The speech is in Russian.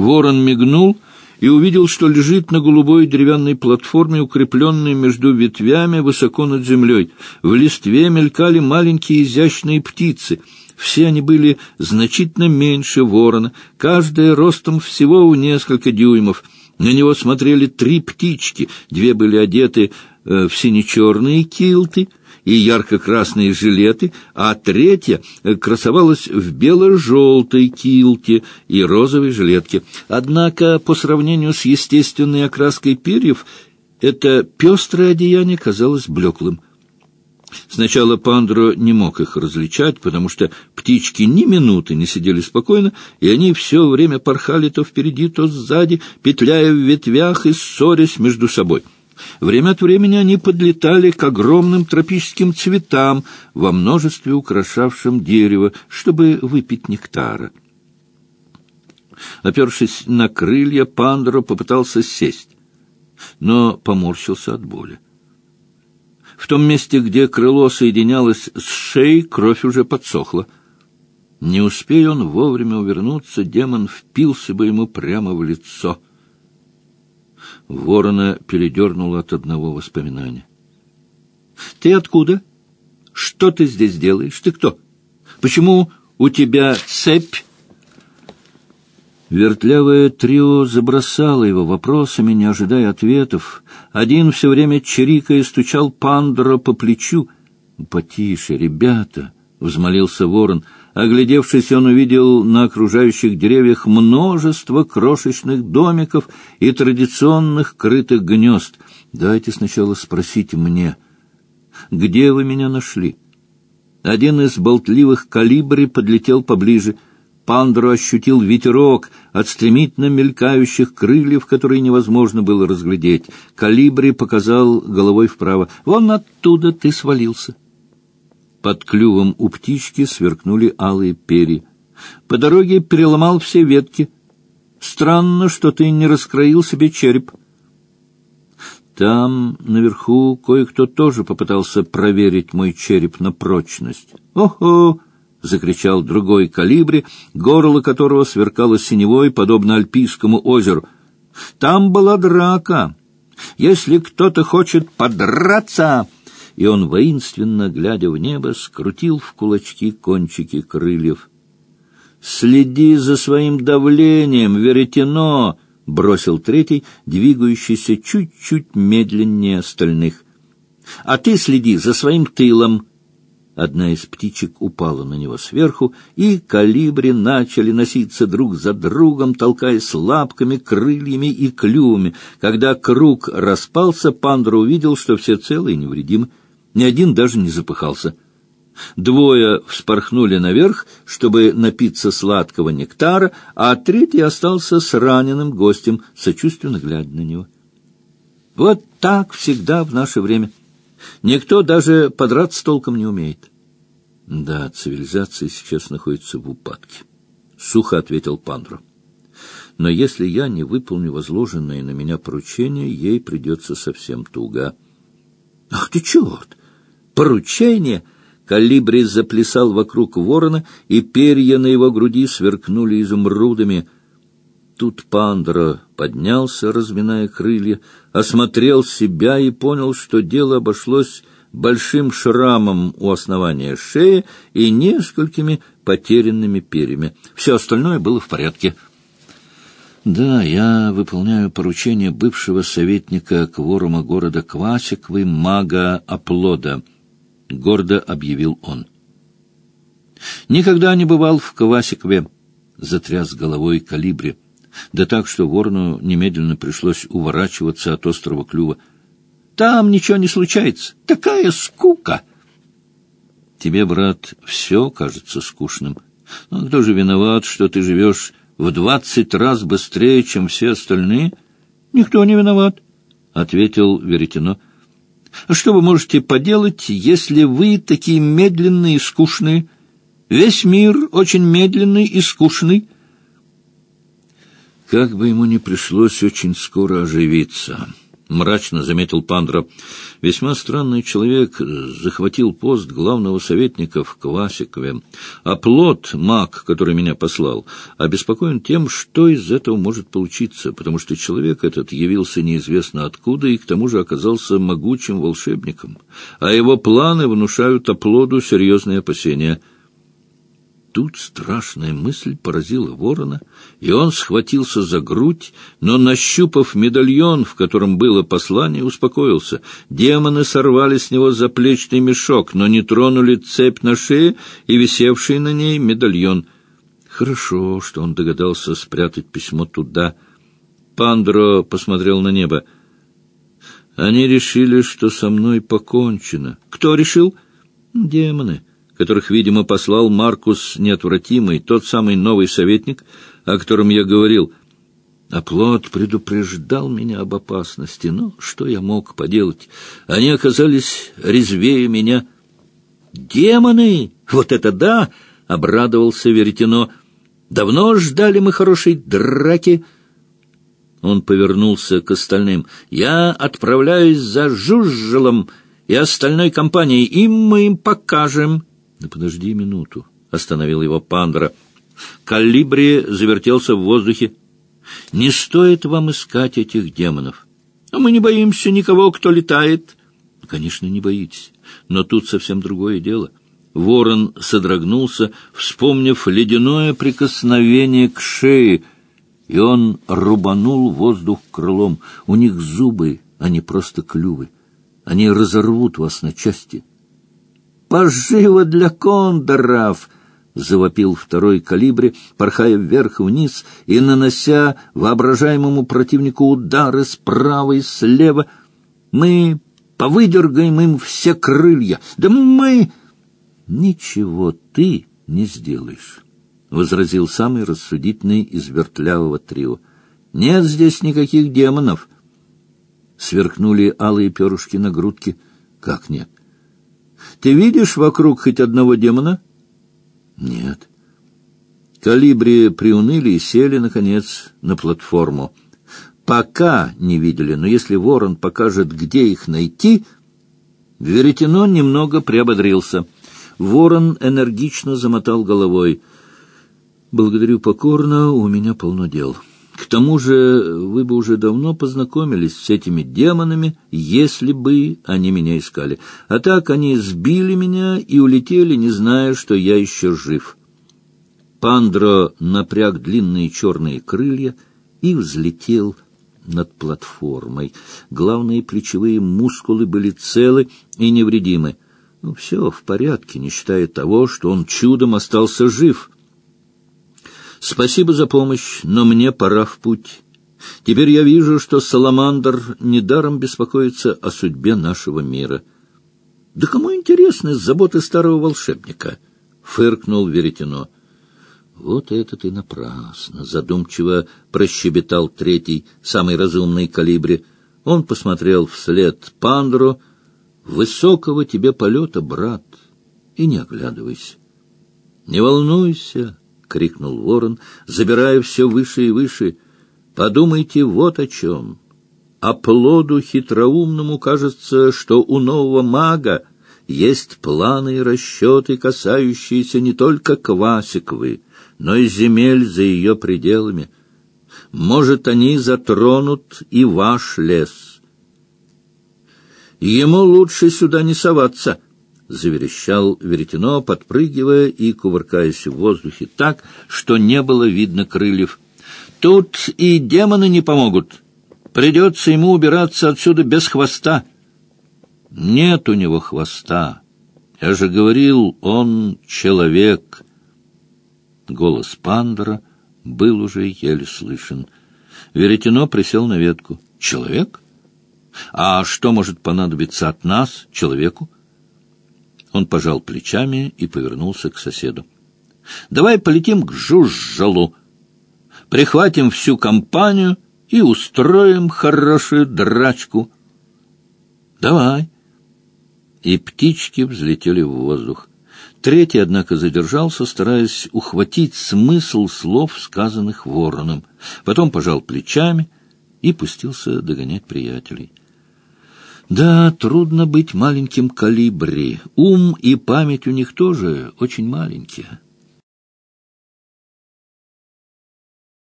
Ворон мигнул и увидел, что лежит на голубой деревянной платформе, укрепленной между ветвями высоко над землей. В листве мелькали маленькие изящные птицы. Все они были значительно меньше ворона, каждая ростом всего в несколько дюймов. На него смотрели три птички, две были одеты э, в сине-черные килты — и ярко-красные жилеты, а третья красовалась в бело-желтой килте и розовой жилетке. Однако, по сравнению с естественной окраской перьев, это пестрое одеяние казалось блеклым. Сначала Пандро не мог их различать, потому что птички ни минуты не сидели спокойно, и они все время порхали то впереди, то сзади, петляя в ветвях и ссорясь между собой. Время от времени они подлетали к огромным тропическим цветам, во множестве украшавшим дерево, чтобы выпить нектара. Опершись на крылья, Пандора попытался сесть, но поморщился от боли. В том месте, где крыло соединялось с шеей, кровь уже подсохла. Не успея он вовремя увернуться, демон впился бы ему прямо в лицо — Ворона передернула от одного воспоминания. — Ты откуда? Что ты здесь делаешь? Ты кто? Почему у тебя цепь? Вертлявое трио забросало его вопросами, не ожидая ответов. Один все время чирикая стучал Пандора по плечу. — Потише, ребята! — взмолился ворон — Оглядевшись, он увидел на окружающих деревьях множество крошечных домиков и традиционных крытых гнезд. Дайте сначала спросить мне, где вы меня нашли? Один из болтливых калибри подлетел поближе. Пандро ощутил ветерок от стремительно мелькающих крыльев, которые невозможно было разглядеть. Калибри показал головой вправо. «Вон оттуда ты свалился». Под клювом у птички сверкнули алые перья. По дороге переломал все ветки. Странно, что ты не раскроил себе череп. Там, наверху, кое-кто тоже попытался проверить мой череп на прочность. «Ого!» — закричал другой калибри, горло которого сверкало синевой, подобно Альпийскому озеру. «Там была драка. Если кто-то хочет подраться...» и он, воинственно глядя в небо, скрутил в кулачки кончики крыльев. «Следи за своим давлением, веретено!» — бросил третий, двигающийся чуть-чуть медленнее остальных. «А ты следи за своим тылом!» Одна из птичек упала на него сверху, и калибри начали носиться друг за другом, толкаясь лапками, крыльями и клювами. Когда круг распался, Пандра увидел, что все целы и невредимы. Ни один даже не запыхался. Двое вспорхнули наверх, чтобы напиться сладкого нектара, а третий остался с раненым гостем, сочувственно глядя на него. Вот так всегда в наше время. Никто даже подраться толком не умеет. Да, цивилизация сейчас находится в упадке. Сухо ответил Пандро. Но если я не выполню возложенное на меня поручение, ей придется совсем туго. Ах ты черт! Поручение!» Калибри заплясал вокруг ворона, и перья на его груди сверкнули изумрудами. Тут Пандра поднялся, разминая крылья, осмотрел себя и понял, что дело обошлось большим шрамом у основания шеи и несколькими потерянными перьями. Все остальное было в порядке. Да, я выполняю поручение бывшего советника кворума города Квасиквы, мага Оплода —— гордо объявил он. «Никогда не бывал в Квасикве», — затряс головой калибри, да так, что ворону немедленно пришлось уворачиваться от острого клюва. «Там ничего не случается. Такая скука!» «Тебе, брат, все кажется скучным. Но кто же виноват, что ты живешь в двадцать раз быстрее, чем все остальные?» «Никто не виноват», — ответил Веретено. Что вы можете поделать, если вы такие медленные и скучные? Весь мир очень медленный и скучный. Как бы ему ни пришлось очень скоро оживиться, мрачно заметил Пандра. Весьма странный человек захватил пост главного советника в Квасикове. А плод, маг, который меня послал, обеспокоен тем, что из этого может получиться, потому что человек этот явился неизвестно откуда и к тому же оказался могучим волшебником. А его планы внушают оплоду серьезные опасения — Тут страшная мысль поразила ворона, и он схватился за грудь, но, нащупав медальон, в котором было послание, успокоился. Демоны сорвали с него заплечный мешок, но не тронули цепь на шее и висевший на ней медальон. Хорошо, что он догадался спрятать письмо туда. Пандро посмотрел на небо. Они решили, что со мной покончено. Кто решил? Демоны которых, видимо, послал Маркус Неотвратимый, тот самый новый советник, о котором я говорил. Оплот предупреждал меня об опасности, но что я мог поделать? Они оказались резвее меня. «Демоны! Вот это да!» — обрадовался Веретено. «Давно ждали мы хорошей драки». Он повернулся к остальным. «Я отправляюсь за Жужжелом и остальной компанией, и мы им покажем». — Да подожди минуту, — остановил его Пандра. Калибри завертелся в воздухе. — Не стоит вам искать этих демонов. Мы не боимся никого, кто летает. — Конечно, не боитесь, но тут совсем другое дело. Ворон содрогнулся, вспомнив ледяное прикосновение к шее, и он рубанул воздух крылом. У них зубы, а не просто клювы. Они разорвут вас на части. — Поживо для кондоров! — завопил второй калибре, порхая вверх-вниз и нанося воображаемому противнику удары справа и слева. «Мы повыдергаем им все крылья! Да мы...» «Ничего ты не сделаешь», — возразил самый рассудительный из вертлявого трио. «Нет здесь никаких демонов». Сверкнули алые перышки на грудке. «Как нет? Ты видишь вокруг хоть одного демона? Нет. Калибри приуныли и сели, наконец, на платформу. Пока не видели, но если ворон покажет, где их найти... Веретено немного приободрился. Ворон энергично замотал головой. «Благодарю покорно, у меня полно дел». К тому же вы бы уже давно познакомились с этими демонами, если бы они меня искали. А так они сбили меня и улетели, не зная, что я еще жив. Пандро напряг длинные черные крылья и взлетел над платформой. Главные плечевые мускулы были целы и невредимы. Ну, все в порядке, не считая того, что он чудом остался жив — Спасибо за помощь, но мне пора в путь. Теперь я вижу, что Саламандр недаром беспокоится о судьбе нашего мира. Да кому интересны заботы старого волшебника? Фыркнул Веретено. Вот это ты напрасно, задумчиво прощебетал третий, самый разумный калибре. Он посмотрел вслед Пандру. Высокого тебе полета, брат, и не оглядывайся. Не волнуйся, крикнул ворон, забирая все выше и выше. Подумайте вот о чем. А плоду хитроумному кажется, что у нового мага есть планы и расчеты, касающиеся не только Квасиковы, но и земель за ее пределами. Может, они затронут и ваш лес. Ему лучше сюда не соваться —— заверещал веретено, подпрыгивая и кувыркаясь в воздухе так, что не было видно крыльев. «Тут и демоны не помогут. Придется ему убираться отсюда без хвоста». «Нет у него хвоста. Я же говорил, он человек». Голос Пандора был уже еле слышен. Веретено присел на ветку. «Человек? А что может понадобиться от нас, человеку?» Он пожал плечами и повернулся к соседу. — Давай полетим к Жужжалу, прихватим всю компанию и устроим хорошую драчку. — Давай. И птички взлетели в воздух. Третий, однако, задержался, стараясь ухватить смысл слов, сказанных вороном. Потом пожал плечами и пустился догонять приятелей. Да, трудно быть маленьким калибри. Ум и память у них тоже очень маленькие.